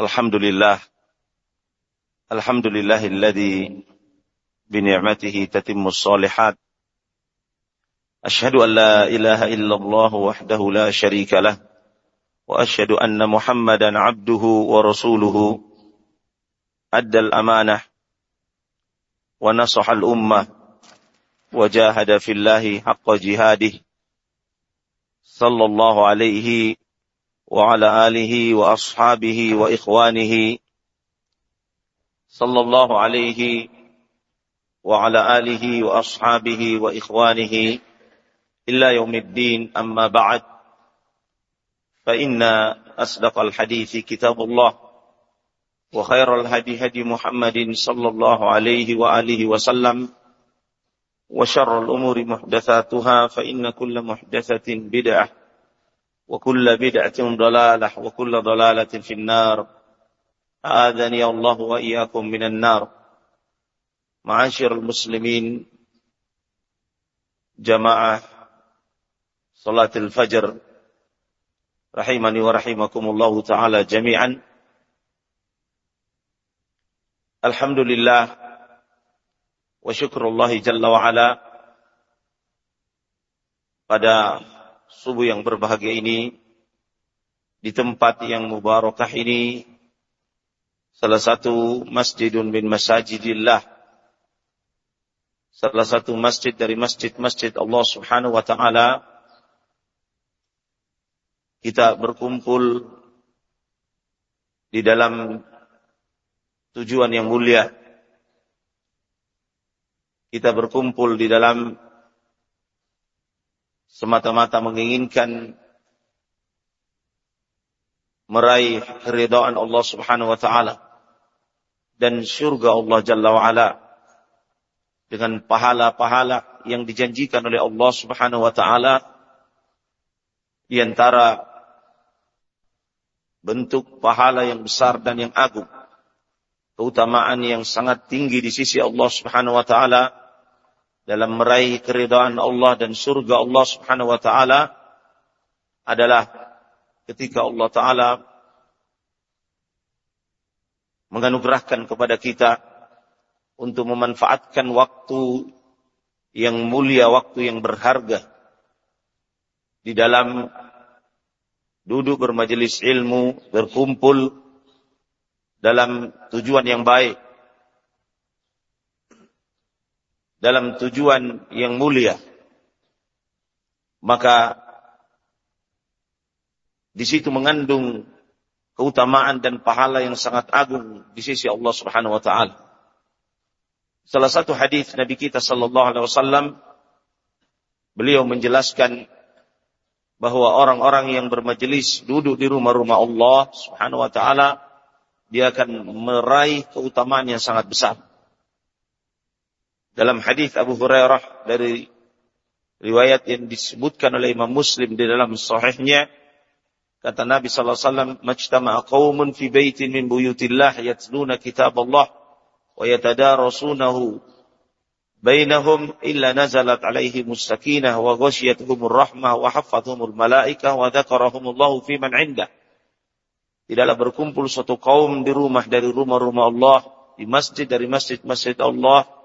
الحمد لله الحمد لله الذي بنعمته تتم الصالحات. أشهد أن لا إله إلا الله وحده لا شريك له وأشهد أن محمدا عبده ورسوله. أدى الأمانة ونصح الأمة وجاهد في الله حق جهاده. صلى الله عليه وعلى آله وأصحابه وإخوانه صلى الله عليه وعلى آله وأصحابه وإخوانه إلا يوم الدين. أما بعد فإن أصدق الحديث كتاب الله وخير الهدي هدي محمد صلى الله عليه وآله وسلم وشر الأمور محدثاتها فإن كل محدثة بدعة وكل بدعة ضلالة وكل ضلالة في النار. آذني الله وإياكم من النار. معاشر المسلمين جماعة صلاة الفجر. رحمني ورحمكم الله تعالى جميعا. الحمد لله وشكر الله جل وعلا. pada subuh yang berbahagia ini di tempat yang mubarakah ini salah satu masjidun min masajidillah. Salah satu masjid dari masjid-masjid Allah Subhanahu wa taala. Kita berkumpul di dalam tujuan yang mulia. Kita berkumpul di dalam semata-mata menginginkan meraih keridhaan Allah Subhanahu wa taala dan surga Allah Jalla wa ala dengan pahala-pahala yang dijanjikan oleh Allah Subhanahu wa taala di antara bentuk pahala yang besar dan yang agung keutamaan yang sangat tinggi di sisi Allah Subhanahu wa taala dalam meraih keridhaan Allah dan surga Allah Subhanahu wa taala adalah ketika Allah taala menganugerahkan kepada kita untuk memanfaatkan waktu yang mulia, waktu yang berharga di dalam duduk bermajelis ilmu, berkumpul dalam tujuan yang baik dalam tujuan yang mulia, maka di situ mengandung keutamaan dan pahala yang sangat agung di sisi Allah Subhanahu wa taala. Salah satu hadis Nabi kita sallallahu alaihi wasallam beliau menjelaskan bahwa orang-orang yang bermajelis duduk di rumah-rumah Allah Subhanahu wa taala dia akan meraih keutamaan yang sangat besar. Dalam hadis Abu Hurairah dari riwayat yang disebutkan oleh Imam Muslim di dalam sahihnya kata Nabi sallallahu alaihi wasallam majtama'a qaumun fi baitin min buyutillah yatluna kitab Allah wa yatadarasunahu bainahum illa nazalat alaihim sakinah wa ghashiyatuhumur rahmah wa haffathumul malaikah wa dzakarahumullahu fi man 'indah. Tidaklah berkumpul suatu kaum di rumah dari rumah-rumah Allah, di masjid dari masjid-masjid Allah,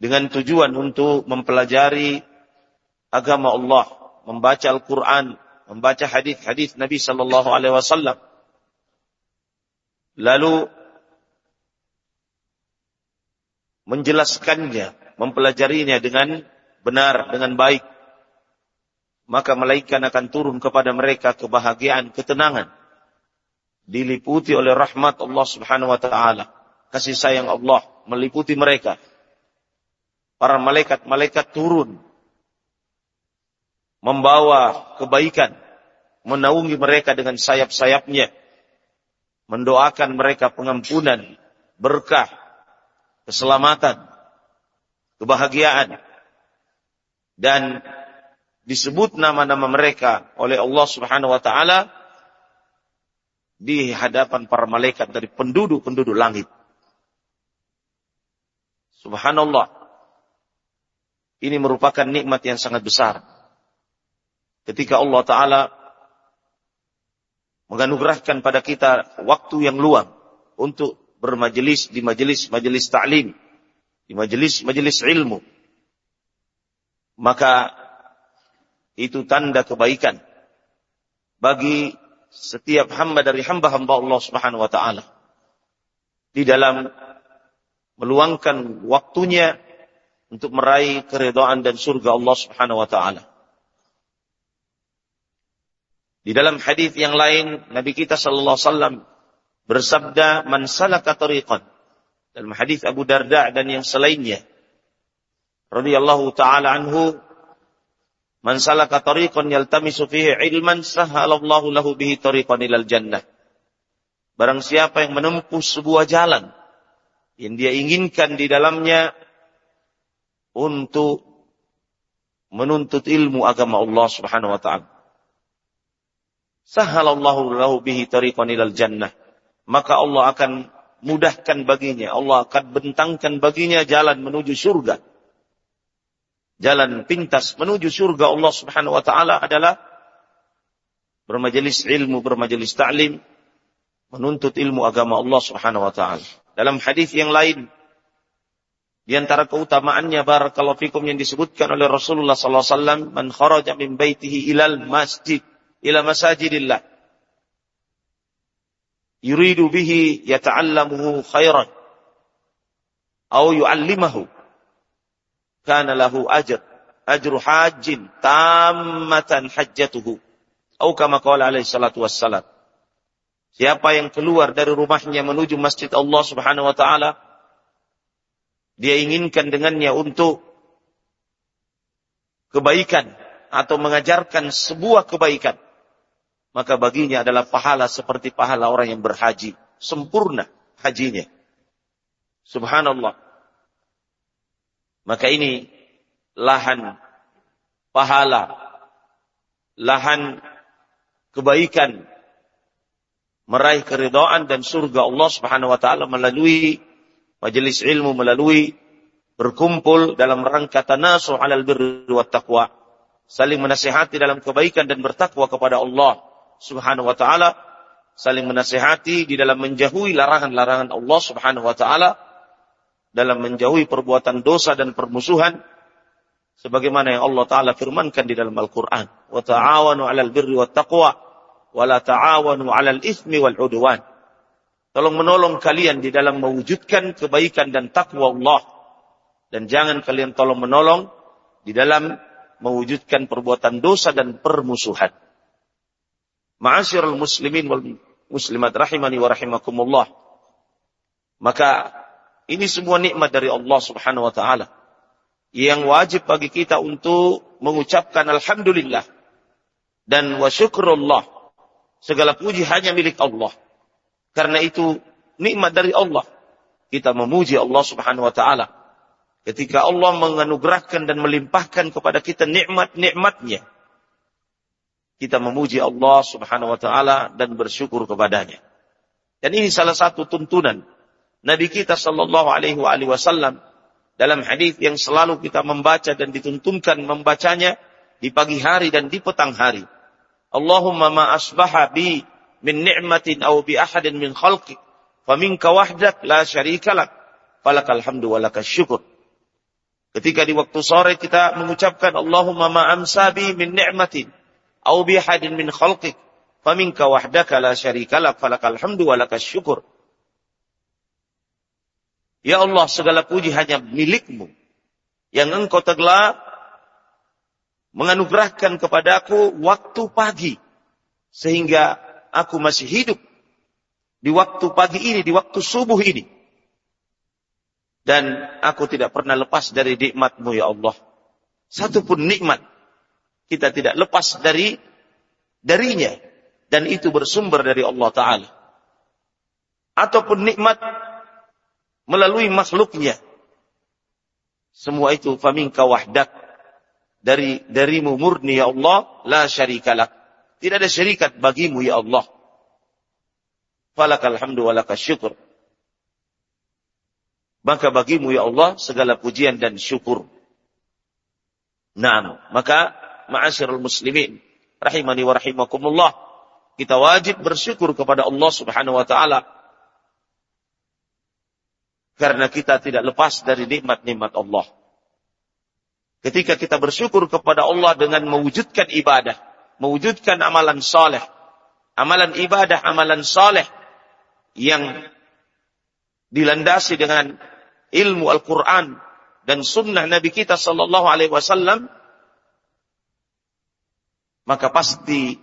dengan tujuan untuk mempelajari agama Allah, membaca Al-Quran, membaca hadis-hadis Nabi Sallallahu Alaihi Wasallam. Lalu menjelaskannya, mempelajarinya dengan benar, dengan baik. Maka malaikat akan turun kepada mereka kebahagiaan, ketenangan. Diliputi oleh rahmat Allah subhanahu wa ta'ala. Kasih sayang Allah meliputi mereka para malaikat-malaikat turun membawa kebaikan, menaungi mereka dengan sayap-sayapnya, mendoakan mereka pengampunan, berkah, keselamatan, kebahagiaan, dan disebut nama-nama mereka oleh Allah Subhanahu wa taala di hadapan para malaikat dari penduduk-penduduk langit. Subhanallah. Ini merupakan nikmat yang sangat besar. Ketika Allah Ta'ala menganugerahkan pada kita waktu yang luang untuk bermajelis di majelis-majelis ta'lim, di majelis-majelis ilmu. Maka itu tanda kebaikan bagi setiap hamba dari hamba-hamba Allah Subhanahu wa taala. Di dalam meluangkan waktunya untuk meraih keridhaan dan surga Allah Subhanahu wa taala. Di dalam hadis yang lain Nabi kita sallallahu alaihi wasallam bersabda man salaka tariqan dalam hadis Abu Darda dan yang selainnya radhiyallahu taala anhu man salaka tariqan yaltamisu fihi ilman sahalallahu lahu bihi tariqan ilal jannah barang siapa yang menempuh sebuah jalan yang dia inginkan di dalamnya untuk menuntut ilmu agama Allah Subhanahu wa taala Sahalallahu lahu bihi tariqan ilal jannah. Maka Allah akan mudahkan baginya. Allah akan bentangkan baginya jalan menuju surga. Jalan pintas menuju surga Allah subhanahu wa ta'ala adalah bermajelis ilmu, bermajelis ta'lim, menuntut ilmu agama Allah subhanahu wa ta'ala. Dalam hadis yang lain, di antara keutamaannya barakallahu fikum yang disebutkan oleh Rasulullah sallallahu alaihi wasallam, man kharaja min baitihi ilal masjid ila masajidillah. Yuridu bihi yata'allamuhu khairan. Au yu'allimahu. Kana lahu ajr. Ajru hajjin tammatan hajjatuhu. Au kama qala alaihi salatu wassalam. Siapa yang keluar dari rumahnya menuju masjid Allah subhanahu wa ta'ala. Dia inginkan dengannya untuk kebaikan atau mengajarkan sebuah kebaikan maka baginya adalah pahala seperti pahala orang yang berhaji. Sempurna hajinya. Subhanallah. Maka ini lahan pahala, lahan kebaikan, meraih keridhaan dan surga Allah Subhanahu wa taala melalui majelis ilmu, melalui berkumpul dalam rangka tanasuh alal birri wat taqwa, saling menasihati dalam kebaikan dan bertakwa kepada Allah Subhanahu wa taala, saling menasehati di dalam menjauhi larangan-larangan Allah Subhanahu wa taala, dalam menjauhi perbuatan dosa dan permusuhan. Sebagaimana yang Allah taala firmankan di dalam Al-Qur'an, "Wa ta'awanu 'alal birri wat taqwa. Wa la ta'awanu 'alal itsmi wal 'udwan." Tolong menolong kalian di dalam mewujudkan kebaikan dan takwa Allah. Dan jangan kalian tolong menolong di dalam mewujudkan perbuatan dosa dan permusuhan. Ma'asyiral muslimin wal muslimat rahimani wa rahimakumullah. Maka ini semua nikmat dari Allah Subhanahu wa taala yang wajib bagi kita untuk mengucapkan alhamdulillah dan wa syukrullah. Segala puji hanya milik Allah. Karena itu nikmat dari Allah. Kita memuji Allah Subhanahu wa taala. Ketika Allah menganugerahkan dan melimpahkan kepada kita nikmat-nikmatnya kita memuji Allah Subhanahu wa taala dan bersyukur kepadanya. Dan ini salah satu tuntunan Nabi kita sallallahu alaihi wasallam dalam hadis yang selalu kita membaca dan dituntunkan membacanya di pagi hari dan di petang hari. Allahumma ma asbaha bi min ni'matin aw bi ahadin min khalqik faminka wahdak la syarika lak falakal hamdu wa lakas syukur. Ketika di waktu sore kita mengucapkan Allahumma ma amsa bi min ni'matin au bi hadin min khalqik faminka wahdaka la syarika lak falakal hamdu wa lakas syukur. Ya Allah, segala puji hanya milikmu. Yang engkau telah menganugerahkan kepadaku waktu pagi. Sehingga aku masih hidup. Di waktu pagi ini, di waktu subuh ini. Dan aku tidak pernah lepas dari nikmatmu ya Allah. Satu pun nikmat kita tidak lepas dari darinya dan itu bersumber dari Allah taala ataupun nikmat melalui makhluknya semua itu faminka wahdak dari darimu murni ya Allah la syarikalak tidak ada syarikat bagimu ya Allah. Falakal hamdu walakas syukur. Maka bagimu ya Allah segala pujian dan syukur. Nah, maka ma'asyiral muslimin rahimani wa rahimakumullah kita wajib bersyukur kepada Allah Subhanahu wa taala. Karena kita tidak lepas dari nikmat-nikmat Allah. Ketika kita bersyukur kepada Allah dengan mewujudkan ibadah, mewujudkan amalan saleh, amalan ibadah, amalan saleh yang dilandasi dengan ilmu Al-Quran dan sunnah Nabi kita Sallallahu Alaihi Wasallam, maka pasti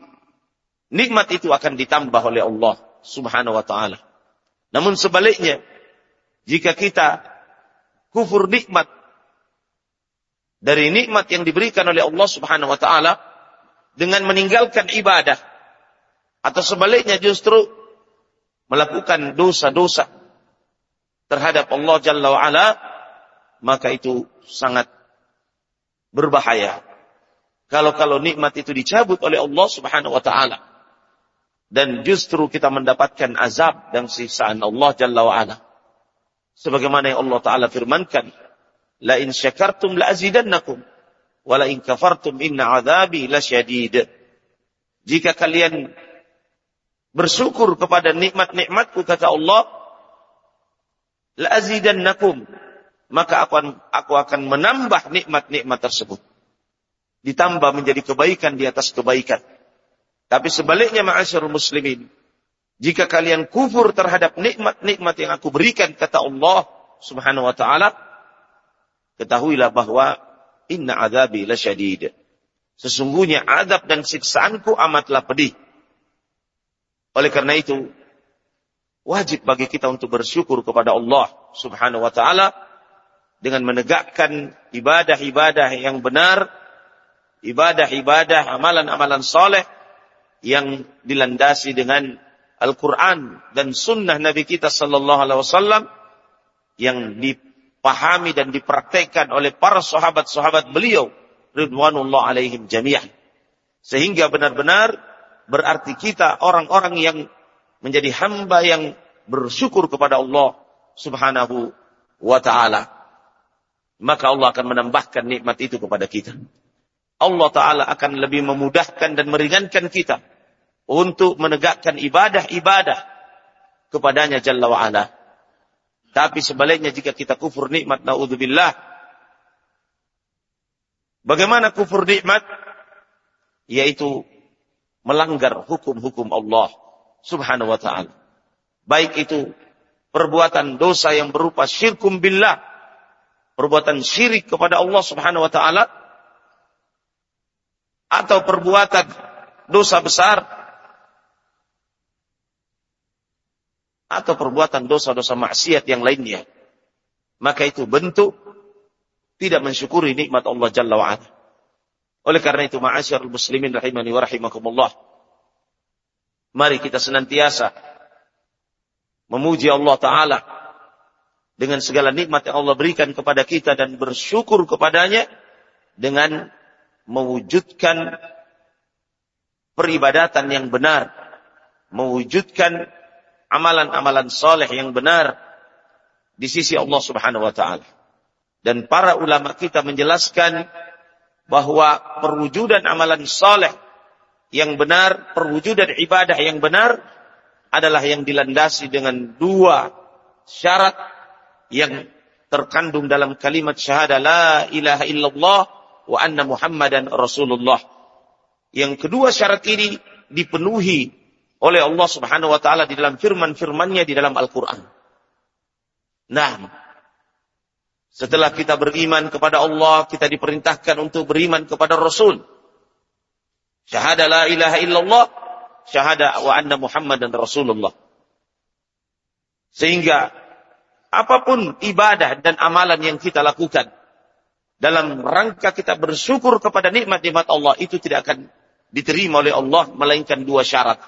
nikmat itu akan ditambah oleh Allah Subhanahu Wa Taala. Namun sebaliknya, jika kita kufur nikmat dari nikmat yang diberikan oleh Allah Subhanahu wa taala dengan meninggalkan ibadah atau sebaliknya justru melakukan dosa-dosa terhadap Allah Jalla wa ala maka itu sangat berbahaya. Kalau-kalau nikmat itu dicabut oleh Allah Subhanahu wa taala dan justru kita mendapatkan azab dan siksaan Allah Jalla wa ala. Sebagaimana yang Allah taala firmankan La in syakartum la azidannakum. Wa la in kafartum inna azabi lasyadid. Jika kalian bersyukur kepada nikmat-nikmatku kata Allah, la. Maka aku akan, aku akan menambah nikmat-nikmat tersebut. Ditambah menjadi kebaikan di atas kebaikan. Tapi sebaliknya ma'asyarul muslimin. Jika kalian kufur terhadap nikmat-nikmat yang aku berikan kata Allah subhanahu wa ta'ala ketahuilah bahwa inna azabi lasyadid. Sesungguhnya adab dan siksaanku amatlah pedih. Oleh karena itu, wajib bagi kita untuk bersyukur kepada Allah Subhanahu wa taala dengan menegakkan ibadah-ibadah yang benar, ibadah-ibadah, amalan-amalan soleh yang dilandasi dengan Al-Quran dan Sunnah Nabi kita Sallallahu Alaihi Wasallam yang di dipahami dan dipraktekkan oleh para sahabat-sahabat beliau ridwanullah alaihim jami'an. Sehingga benar-benar berarti kita orang-orang yang menjadi hamba yang bersyukur kepada Allah Subhanahu wa taala. Maka Allah akan menambahkan nikmat itu kepada kita. Allah taala akan lebih memudahkan dan meringankan kita untuk menegakkan ibadah-ibadah kepadanya Jalla wa. Tapi sebaliknya jika kita kufur nikmat, naudzubillah. Bagaimana kufur nikmat? Yaitu melanggar hukum-hukum Allah subhanahu wa ta'ala. Baik itu perbuatan dosa yang berupa syirkum billah. Perbuatan syirik kepada Allah subhanahu wa ta'ala. Atau perbuatan dosa besar atau perbuatan dosa-dosa maksiat yang lainnya. Maka itu bentuk tidak mensyukuri nikmat Allah Jalla wa'ala. Oleh karena itu, ma'asyarul muslimin rahimani wa rahimakumullah. Mari kita senantiasa memuji Allah Ta'ala dengan segala nikmat yang Allah berikan kepada kita dan bersyukur kepadanya dengan mewujudkan peribadatan yang benar, mewujudkan amalan-amalan soleh yang benar di sisi Allah Subhanahu wa taala. Dan para ulama kita menjelaskan bahwa perwujudan amalan soleh yang benar, perwujudan ibadah yang benar adalah yang dilandasi dengan dua syarat yang terkandung dalam kalimat syahadah la ilaha illallah wa anna muhammadan rasulullah. Yang kedua syarat ini dipenuhi oleh Allah Subhanahu wa taala di dalam firman-firmannya di dalam Al-Qur'an. Nah, setelah kita beriman kepada Allah, kita diperintahkan untuk beriman kepada Rasul. Syahada la ilaha illallah, syahada wa anna Muhammadan Rasulullah. Sehingga apa pun ibadah dan amalan yang kita lakukan dalam rangka kita bersyukur kepada nikmat-nikmat Allah itu tidak akan diterima oleh Allah melainkan dua syarat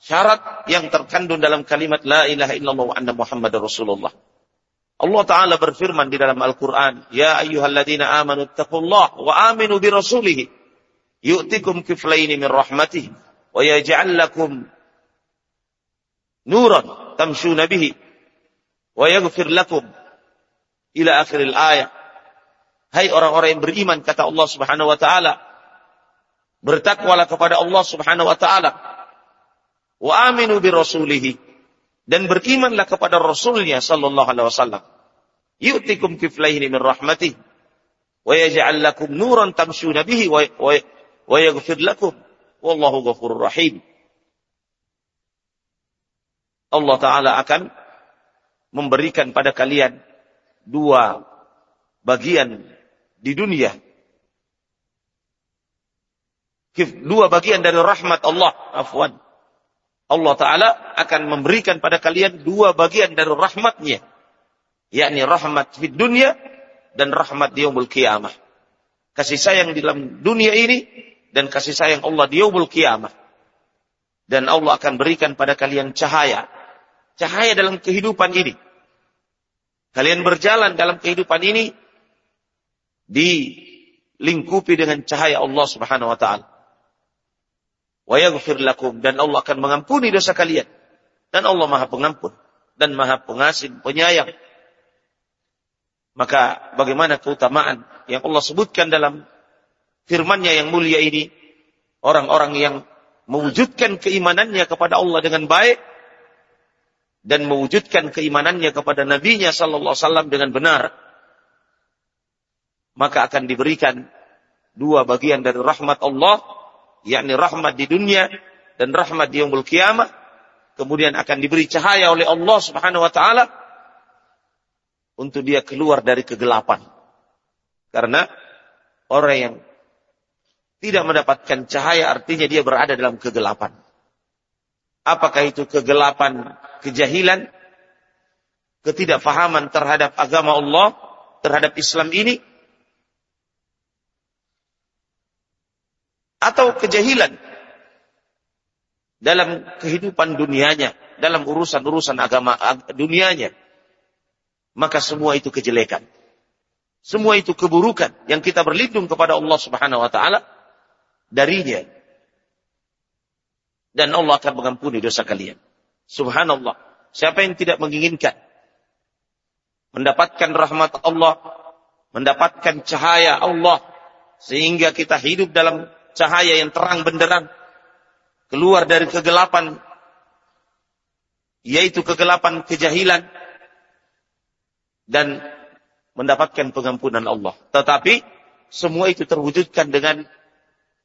syarat yang terkandung dalam kalimat la ilaha illallah wa anna muhammadar rasulullah. Allah Ta'ala berfirman di dalam Al-Quran, Ya ayyuhalladzina amanu taqullah wa aminu bi rasulihi, yu'tikum kiflaini min rahmatih, wa yaj'al lakum nuran tamshuna bihi, wa yaghfir lakum ila akhiril ayat. Hai orang-orang yang beriman, kata Allah Subhanahu wa Ta'ala, bertakwalah kepada Allah Subhanahu wa Ta'ala, Wa aminu bi rasulihi. Dan berimanlah kepada Rasulnya sallallahu alaihi wasallam. Yu'tikum kiflaini min rahmatih. Wa yaj'al lakum nuran tamshuna bihi wa, wa, wa yaghfir lakum. Wallahu ghafurur rahim. Allah Ta'ala akan memberikan pada kalian dua bagian di dunia. Dua bagian dari rahmat Allah. Afwan. Allah Ta'ala akan memberikan pada kalian dua bagian dari rahmatnya. Yakni rahmat di dunia dan rahmat di yaumul kiamah. Kasih sayang di dalam dunia ini dan kasih sayang Allah di yaumul kiamah. Dan Allah akan berikan pada kalian cahaya. Cahaya dalam kehidupan ini. Kalian berjalan dalam kehidupan ini dilingkupi dengan cahaya Allah Subhanahu wa taala. Wa yaghfir lakum dan Allah akan mengampuni dosa kalian. Dan Allah Maha Pengampun dan Maha Pengasih, Penyayang. Maka bagaimana keutamaan yang Allah sebutkan dalam firman-Nya yang mulia ini orang-orang yang mewujudkan keimanannya kepada Allah dengan baik dan mewujudkan keimanannya kepada nabinya sallallahu alaihi wasallam dengan benar maka akan diberikan dua bagian dari rahmat Allah yakni rahmat di dunia dan rahmat di yaumul kiamah kemudian akan diberi cahaya oleh Allah Subhanahu wa taala untuk dia keluar dari kegelapan. Karena orang yang tidak mendapatkan cahaya artinya dia berada dalam kegelapan. Apakah itu kegelapan kejahilan, ketidakfahaman terhadap agama Allah, terhadap Islam ini, atau kejahilan dalam kehidupan dunianya, dalam urusan-urusan agama dunianya, maka semua itu kejelekan. Semua itu keburukan yang kita berlindung kepada Allah Subhanahu wa taala darinya. Dan Allah akan mengampuni dosa kalian. Subhanallah. Siapa yang tidak menginginkan mendapatkan rahmat Allah, mendapatkan cahaya Allah, sehingga kita hidup dalam cahaya yang terang benderang, keluar dari kegelapan, yaitu kegelapan kejahilan, dan mendapatkan pengampunan Allah. Tetapi semua itu terwujudkan dengan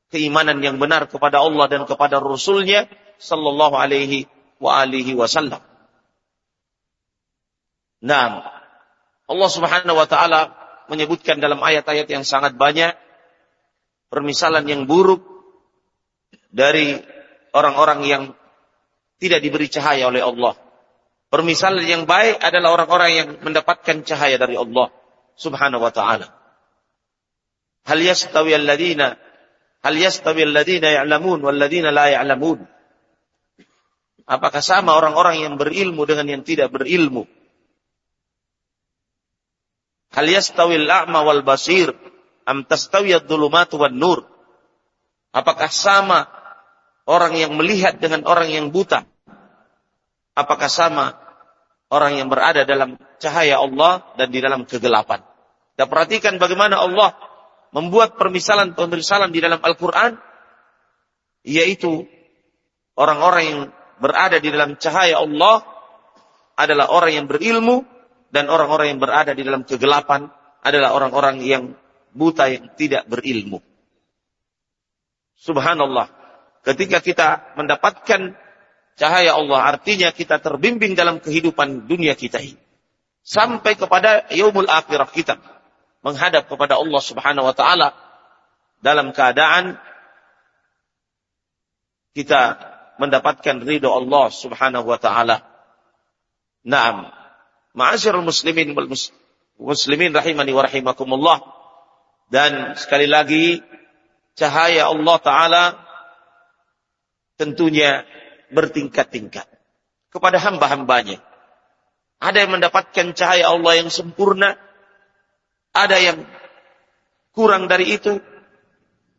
keimanan yang benar kepada Allah dan kepada Rasulnya Sallallahu Alaihi wa alihi wasallam. Nah, Allah Subhanahu wa taala menyebutkan dalam ayat-ayat yang sangat banyak permisalan yang buruk dari orang-orang yang tidak diberi cahaya oleh Allah. Permisalan yang baik adalah orang-orang yang mendapatkan cahaya dari Allah Subhanahu wa taala. Hal yastawi alladziina hal yastawi alladziina ya'lamun wal ladziina la ya'lamun? Apakah sama orang-orang yang berilmu dengan yang tidak berilmu? Hal yastawil a'ma wal basir am tastawiyad dhulumatu wan nur? Apakah sama orang yang melihat dengan orang yang buta? Apakah sama orang yang berada dalam cahaya Allah dan di dalam kegelapan? Kita perhatikan bagaimana Allah membuat permisalan-permisalan di dalam Al-Quran, yaitu orang-orang yang berada di dalam cahaya Allah adalah orang yang berilmu dan orang-orang yang berada di dalam kegelapan adalah orang-orang yang buta yang tidak berilmu. Subhanallah. Ketika kita mendapatkan cahaya Allah artinya kita terbimbing dalam kehidupan dunia kita ini. Sampai kepada yaumul akhirah kita menghadap kepada Allah Subhanahu wa taala dalam keadaan kita mendapatkan ridho Allah Subhanahu wa taala. Naam. Ma'asyiral muslimin wal muslimin rahimani wa rahimakumullah. Dan sekali lagi cahaya Allah taala tentunya bertingkat-tingkat kepada hamba-hambanya. Ada yang mendapatkan cahaya Allah yang sempurna, ada yang kurang dari itu,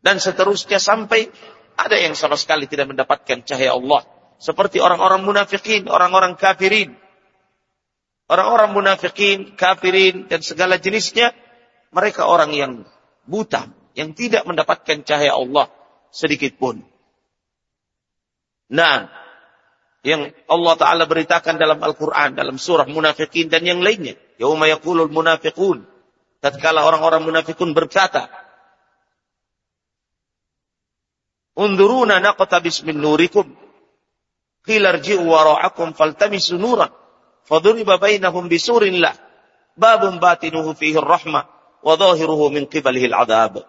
dan seterusnya sampai ada yang sama sekali tidak mendapatkan cahaya Allah. Seperti orang-orang munafikin, orang-orang kafirin. Orang-orang munafikin, kafirin, dan segala jenisnya. Mereka orang yang buta. Yang tidak mendapatkan cahaya Allah sedikit pun. Nah, yang Allah Ta'ala beritakan dalam Al-Quran, dalam surah munafikin dan yang lainnya. Yawma yakulul munafiqun. Tatkala orang-orang munafikun berkata, Unduruna naqtabis min nurikum. Qila rji'u wara'akum faltamisu nuran. Faduriba bainahum bisurin lah. Babun batinuhu fihi rahmah. Wa zahiruhu min qibalihi al-adhab.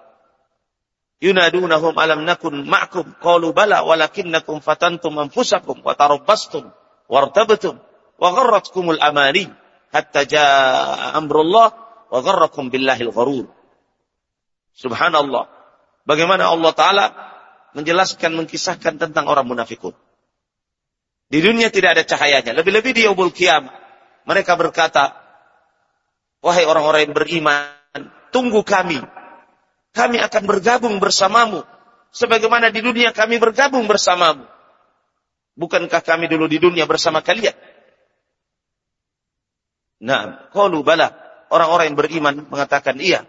Yunadunahum alam nakun ma'kum. Qalu bala walakinnakum fatantum anfusakum. Wa tarabbastum. Wartabtum. Wa gharratkumul amani. Hatta ja'a amrullah. Wa gharrakum billahil gharur. Subhanallah. Bagaimana Allah Ta'ala menjelaskan, mengkisahkan tentang orang munafikun. Di dunia tidak ada cahayanya. Lebih-lebih di Yawmul Qiyamah. Mereka berkata, Wahai orang-orang yang beriman, tunggu kami kami akan bergabung bersamamu. Sebagaimana di dunia kami bergabung bersamamu. Bukankah kami dulu di dunia bersama kalian? Nah, qalu bala. Orang-orang yang beriman mengatakan iya.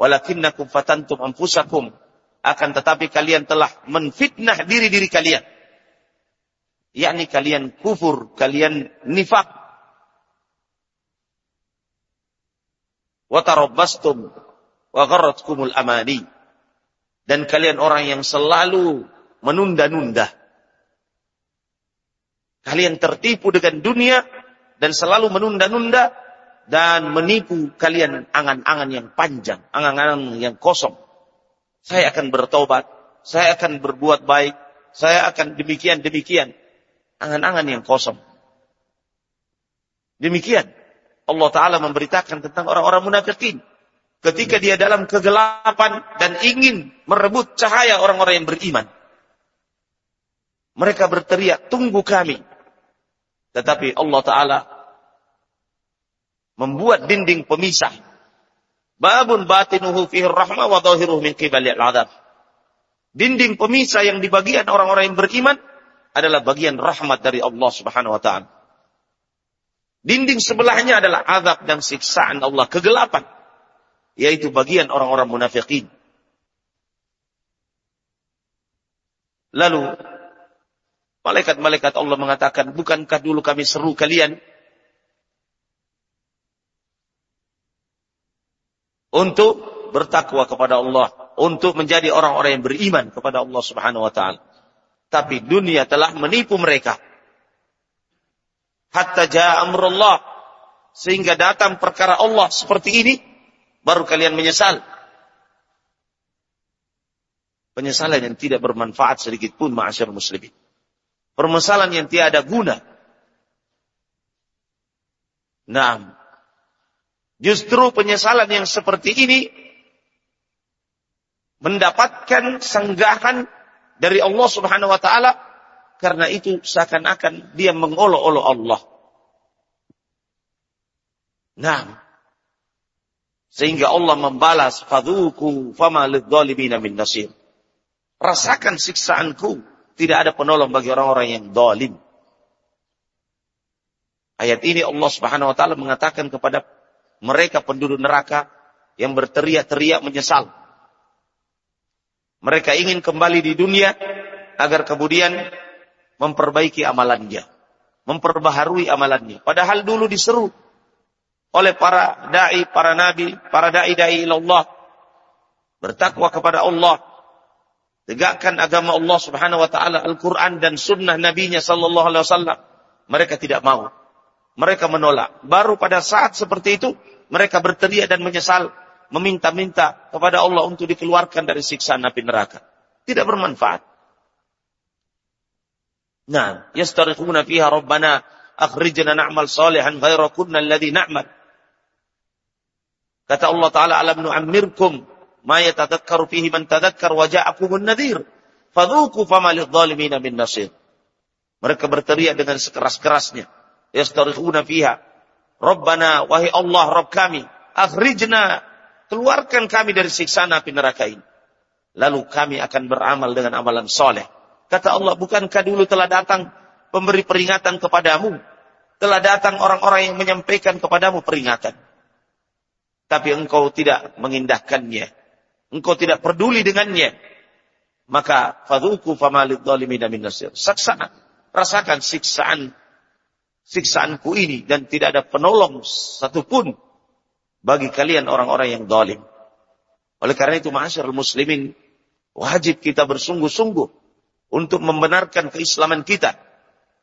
Walakinnakum fatantum anfusakum. Akan tetapi kalian telah menfitnah diri-diri kalian. Yakni kalian kufur, kalian nifak. Amani. Dan kalian orang yang selalu menunda-nunda. Kalian tertipu dengan dunia dan selalu menunda-nunda dan menipu kalian angan-angan yang panjang, angan-angan yang kosong. Saya akan bertobat, saya akan berbuat baik, saya akan demikian-demikian. Angan-angan yang kosong. Demikian. Allah Ta'ala memberitakan tentang orang-orang munafikin ketika dia dalam kegelapan dan ingin merebut cahaya orang-orang yang beriman. Mereka berteriak, tunggu kami. Tetapi Allah Ta'ala membuat dinding pemisah. Babun batinuhu fihi rahmah wa min qibali al-adab. Dinding pemisah yang di bagian orang-orang yang beriman adalah bagian rahmat dari Allah Subhanahu wa taala. Dinding sebelahnya adalah azab dan siksaan Allah, kegelapan yaitu bagian orang-orang munafikin. Lalu malaikat-malaikat Allah mengatakan, "Bukankah dulu kami seru kalian untuk bertakwa kepada Allah, untuk menjadi orang-orang yang beriman kepada Allah Subhanahu wa taala." Tapi dunia telah menipu mereka. Hatta jaa amrullah sehingga datang perkara Allah seperti ini baru kalian menyesal. Penyesalan yang tidak bermanfaat sedikit pun ma'asyar muslimin. Permasalahan yang tiada guna. Nah, justru penyesalan yang seperti ini mendapatkan senggahan dari Allah Subhanahu wa taala karena itu seakan-akan dia mengolok-olok Allah. Nah, sehingga Allah membalas, fadhuku fama lidzalimina min nasir. Rasakan siksaanku. Tidak ada penolong bagi orang-orang yang dolim. Ayat ini Allah subhanahu wa ta'ala mengatakan kepada mereka penduduk neraka yang berteriak-teriak menyesal. Mereka ingin kembali di dunia agar kemudian memperbaiki amalannya. Memperbaharui amalannya. Padahal dulu diseru oleh para dai, para nabi, para dai-dai Allah. Bertakwa kepada Allah. Tegakkan agama Allah Subhanahu wa taala Al-Qur'an dan sunnah nabinya sallallahu alaihi wasallam. Mereka tidak mau. Mereka menolak. Baru pada saat seperti itu mereka berteriak dan menyesal, meminta-minta kepada Allah untuk dikeluarkan dari siksa api neraka. Tidak bermanfaat. Nah, yastarikhuna fiha rabbana akhrijna na'mal salihan ghaira kunna alladhi na'mal. Kata Allah Ta'ala, alam nu'ammirkum ma yatadakkaru fihi man tadakkar wa ja'akumun nadhir. Fadhuku fama lidzalimina min nasir. Mereka berteriak dengan sekeras-kerasnya. Yastarikhuna fiha. Rabbana, wahai Allah, Rabb kami. Akhrijna, keluarkan kami dari siksa api neraka ini. Lalu kami akan beramal dengan amalan soleh. Kata Allah, bukankah dulu telah datang pemberi peringatan kepadamu? Telah datang orang-orang yang menyampaikan kepadamu peringatan tapi engkau tidak mengindahkannya. Engkau tidak peduli dengannya. Maka fadhuku famalid zalimina min nasir. Saksana. rasakan siksaan siksaanku ini dan tidak ada penolong satupun bagi kalian orang-orang yang zalim. Oleh karena itu, masyarakat muslimin, wajib kita bersungguh-sungguh untuk membenarkan keislaman kita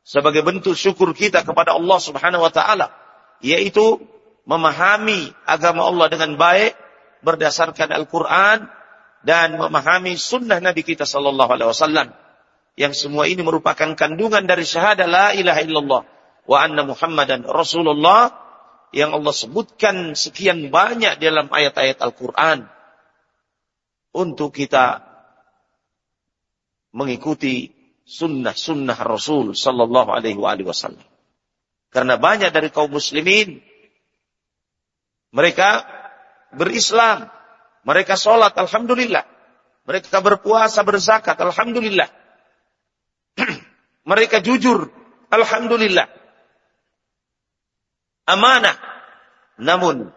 sebagai bentuk syukur kita kepada Allah Subhanahu wa taala, yaitu memahami agama Allah dengan baik berdasarkan Al-Qur'an dan memahami sunnah Nabi kita sallallahu alaihi wasallam yang semua ini merupakan kandungan dari syahadah la ilaha illallah wa anna Muhammadan Rasulullah yang Allah sebutkan sekian banyak dalam ayat-ayat Al-Quran. Untuk kita mengikuti sunnah-sunnah Rasul Sallallahu Alaihi Wasallam. Karena banyak dari kaum muslimin mereka berislam, mereka sholat, alhamdulillah. Mereka berpuasa, berzakat, alhamdulillah. mereka jujur, alhamdulillah amanah. Namun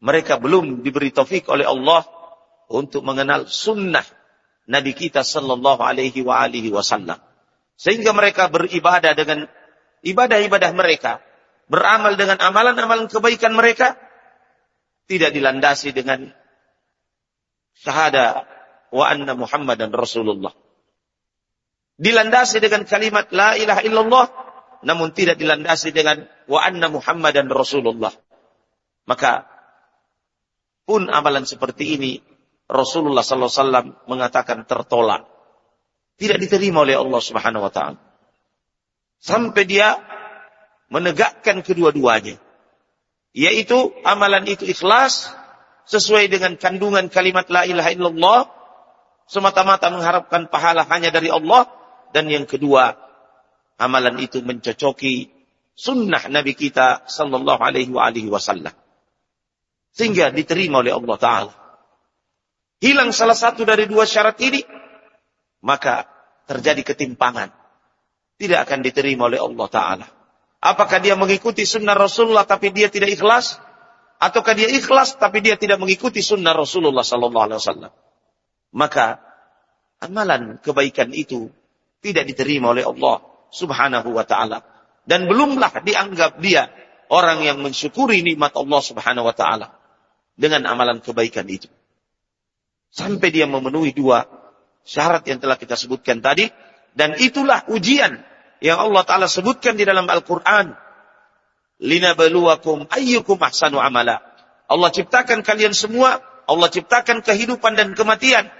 mereka belum diberi taufik oleh Allah untuk mengenal sunnah Nabi kita sallallahu alaihi wa alihi wasallam. Sehingga mereka beribadah dengan ibadah-ibadah mereka, beramal dengan amalan-amalan kebaikan mereka tidak dilandasi dengan syahada wa anna Muhammadan Rasulullah. Dilandasi dengan kalimat la ilaha illallah namun tidak dilandasi dengan wa anna Muhammadan Rasulullah. Maka pun amalan seperti ini Rasulullah sallallahu alaihi wasallam mengatakan tertolak. Tidak diterima oleh Allah Subhanahu wa taala. Sampai dia menegakkan kedua-duanya. Yaitu amalan itu ikhlas sesuai dengan kandungan kalimat la ilaha illallah semata-mata mengharapkan pahala hanya dari Allah dan yang kedua amalan itu mencocoki sunnah Nabi kita sallallahu alaihi wa alihi wasallam. Sehingga diterima oleh Allah Ta'ala. Hilang salah satu dari dua syarat ini, maka terjadi ketimpangan. Tidak akan diterima oleh Allah Ta'ala. Apakah dia mengikuti sunnah Rasulullah tapi dia tidak ikhlas? Ataukah dia ikhlas tapi dia tidak mengikuti sunnah Rasulullah Sallallahu Alaihi Wasallam? Maka amalan kebaikan itu tidak diterima oleh Allah subhanahu wa ta'ala. Dan belumlah dianggap dia orang yang mensyukuri nikmat Allah subhanahu wa ta'ala. Dengan amalan kebaikan itu. Sampai dia memenuhi dua syarat yang telah kita sebutkan tadi. Dan itulah ujian yang Allah Ta'ala sebutkan di dalam Al-Quran. Linabaluwakum ayyukum ahsanu amala. Allah ciptakan kalian semua. Allah ciptakan kehidupan dan kematian.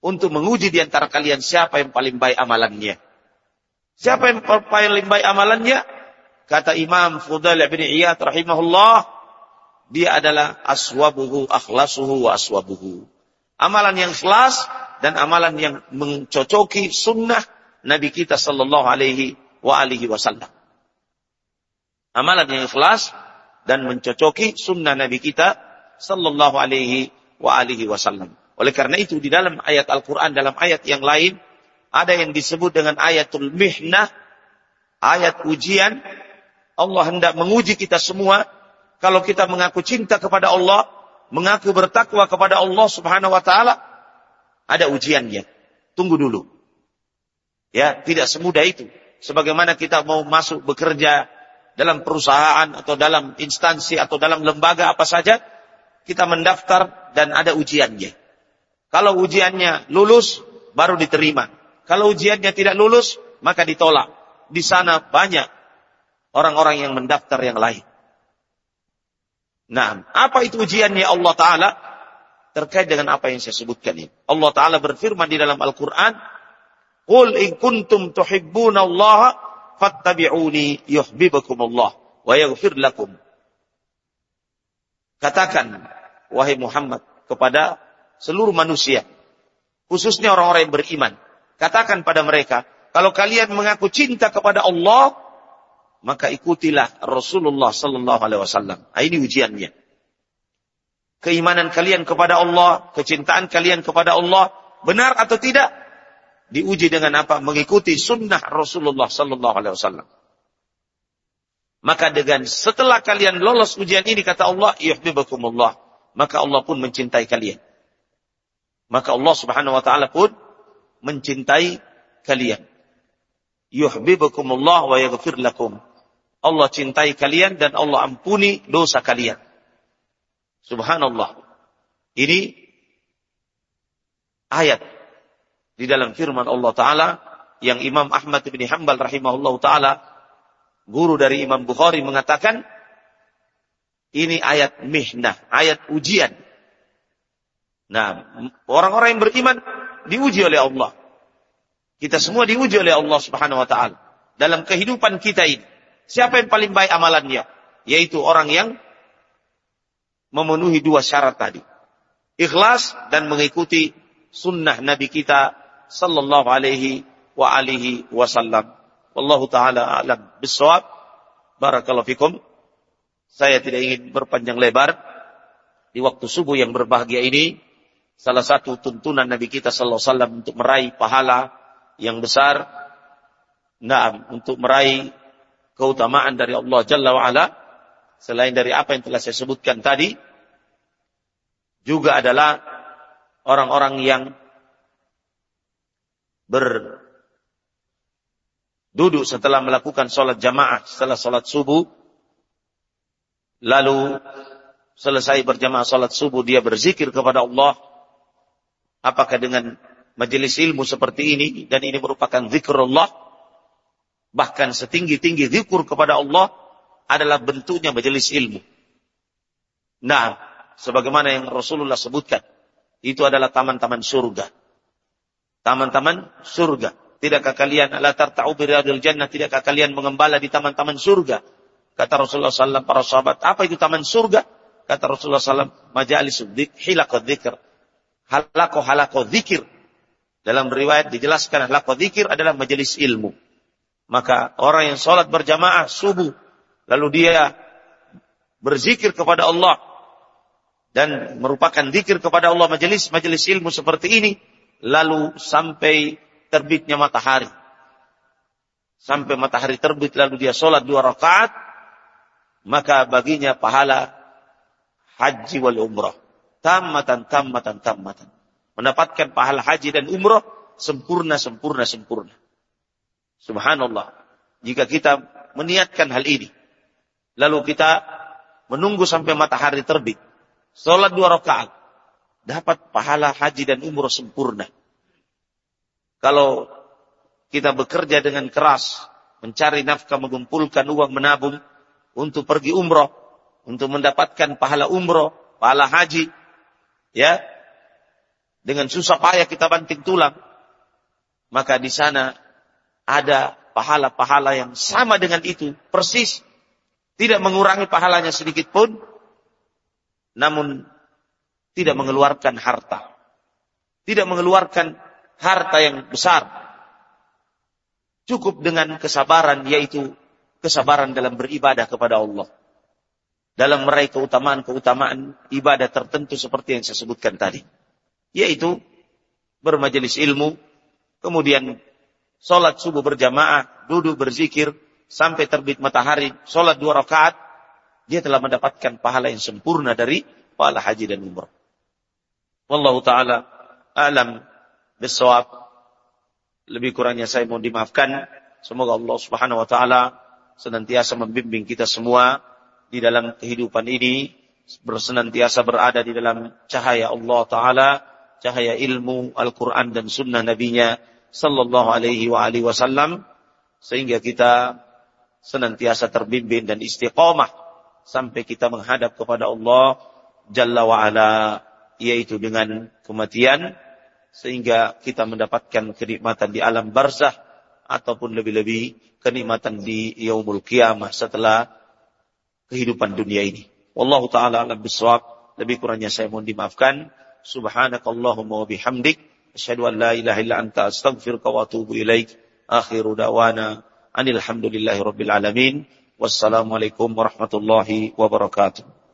Untuk menguji di antara kalian siapa yang paling baik amalannya. Siapa yang paling baik amalannya? Kata Imam Fudail bin Iyad rahimahullah, dia adalah aswabuhu akhlasuhu wa aswabuhu. Amalan yang ikhlas dan amalan yang mencocoki sunnah Nabi kita sallallahu alaihi wa alihi wasallam. Amalan yang ikhlas dan mencocoki sunnah Nabi kita sallallahu alaihi wa alihi wasallam. Oleh karena itu di dalam ayat Al-Quran, dalam ayat yang lain, ada yang disebut dengan ayatul mihnah, ayat ujian. Allah hendak menguji kita semua. Kalau kita mengaku cinta kepada Allah, mengaku bertakwa kepada Allah subhanahu wa ta'ala, ada ujiannya. Tunggu dulu. Ya, tidak semudah itu. Sebagaimana kita mau masuk bekerja dalam perusahaan atau dalam instansi atau dalam lembaga apa saja, kita mendaftar dan ada ujiannya. Kalau ujiannya lulus, baru diterima. Kalau ujiannya tidak lulus, maka ditolak. Di sana banyak orang-orang yang mendaftar yang lain. Nah, apa itu ujiannya Allah Ta'ala? Terkait dengan apa yang saya sebutkan ini. Allah Ta'ala berfirman di dalam Al-Quran, Qul in kuntum tuhibbuna Allah, fattabi'uni yuhbibakum Allah, wa yaghfir lakum. Katakan, wahai Muhammad, kepada seluruh manusia, khususnya orang-orang yang beriman, Katakan pada mereka, kalau kalian mengaku cinta kepada Allah, maka ikutilah Rasulullah sallallahu alaihi wasallam. Nah, ini ujiannya. Keimanan kalian kepada Allah, kecintaan kalian kepada Allah, benar atau tidak? Diuji dengan apa? Mengikuti sunnah Rasulullah sallallahu alaihi wasallam. Maka dengan setelah kalian lolos ujian ini kata Allah, yuhibbukumullah. Maka Allah pun mencintai kalian. Maka Allah Subhanahu wa taala pun mencintai kalian. Yuhibbukumullah wa yaghfir lakum. Allah cintai kalian dan Allah ampuni dosa kalian. Subhanallah. Ini ayat di dalam firman Allah Ta'ala yang Imam Ahmad bin Hanbal rahimahullah Ta'ala guru dari Imam Bukhari mengatakan ini ayat mihnah, ayat ujian. Nah, orang-orang yang beriman diuji oleh Allah. Kita semua diuji oleh Allah Subhanahu wa taala dalam kehidupan kita ini. Siapa yang paling baik amalannya? Yaitu orang yang memenuhi dua syarat tadi. Ikhlas dan mengikuti sunnah Nabi kita sallallahu alaihi wa alihi wasallam. Wallahu taala alam bisawab. Barakallahu fikum. Saya tidak ingin berpanjang lebar di waktu subuh yang berbahagia ini. Salah satu tuntunan Nabi kita Sallallahu Alaihi Wasallam untuk meraih pahala yang besar. Nah, untuk meraih keutamaan dari Allah Jalla wa'ala. Selain dari apa yang telah saya sebutkan tadi. Juga adalah orang-orang yang berduduk setelah melakukan sholat jamaah, setelah sholat subuh, lalu selesai berjamaah salat subuh dia berzikir kepada Allah apakah dengan majelis ilmu seperti ini dan ini merupakan zikrullah bahkan setinggi-tinggi zikir kepada Allah adalah bentuknya majelis ilmu nah sebagaimana yang Rasulullah sebutkan itu adalah taman-taman surga taman-taman surga tidakkah kalian la tarta'u biradil jannah tidakkah kalian mengembala di taman-taman surga Kata Rasulullah SAW, para sahabat, apa itu taman surga? Kata Rasulullah SAW, majalis hilakot dzikr. Halako halako dzikir. Dalam riwayat dijelaskan halako dzikir adalah majelis ilmu. Maka orang yang sholat berjamaah subuh, lalu dia berzikir kepada Allah dan merupakan zikir kepada Allah majelis majelis ilmu seperti ini, lalu sampai terbitnya matahari. Sampai matahari terbit lalu dia sholat dua rakaat, maka baginya pahala haji wal umrah. Tammatan, tammatan, tammatan. Mendapatkan pahala haji dan umrah sempurna, sempurna, sempurna. Subhanallah. Jika kita meniatkan hal ini. Lalu kita menunggu sampai matahari terbit. Sholat dua rakaat. Dapat pahala haji dan umrah sempurna. Kalau kita bekerja dengan keras, mencari nafkah, mengumpulkan uang, menabung, untuk pergi umroh, untuk mendapatkan pahala umroh, pahala haji, ya, dengan susah payah kita banting tulang, maka di sana ada pahala-pahala yang sama dengan itu, persis, tidak mengurangi pahalanya sedikit pun, namun tidak mengeluarkan harta, tidak mengeluarkan harta yang besar, cukup dengan kesabaran yaitu kesabaran dalam beribadah kepada Allah. Dalam meraih keutamaan-keutamaan ibadah tertentu seperti yang saya sebutkan tadi. Yaitu bermajelis ilmu, kemudian sholat subuh berjamaah, duduk berzikir, sampai terbit matahari, sholat dua rakaat, dia telah mendapatkan pahala yang sempurna dari pahala haji dan umrah. Wallahu ta'ala alam bisawab. Lebih kurangnya saya mohon dimaafkan. Semoga Allah subhanahu wa ta'ala senantiasa membimbing kita semua di dalam kehidupan ini bersenantiasa berada di dalam cahaya Allah Ta'ala, cahaya ilmu Al-Quran dan sunnah Nabi-Nya Sallallahu Alaihi wa alihi Wasallam, sehingga kita senantiasa terbimbing dan istiqamah sampai kita menghadap kepada Allah Jalla wa'ala, yaitu dengan kematian, sehingga kita mendapatkan kenikmatan di alam barzah, ataupun lebih-lebih kenikmatan di yaumul qiyamah setelah kehidupan dunia ini. Wallahu taala alam bisawab. Lebih kurangnya saya mohon dimaafkan. Subhanakallahumma wa bihamdik أشهد أن لا إله إلا أنت أستغفرك وأتوب إليك. آخر دعوانا أن الحمد لله رب العالمين. والسلام عليكم ورحمة الله وبركاته.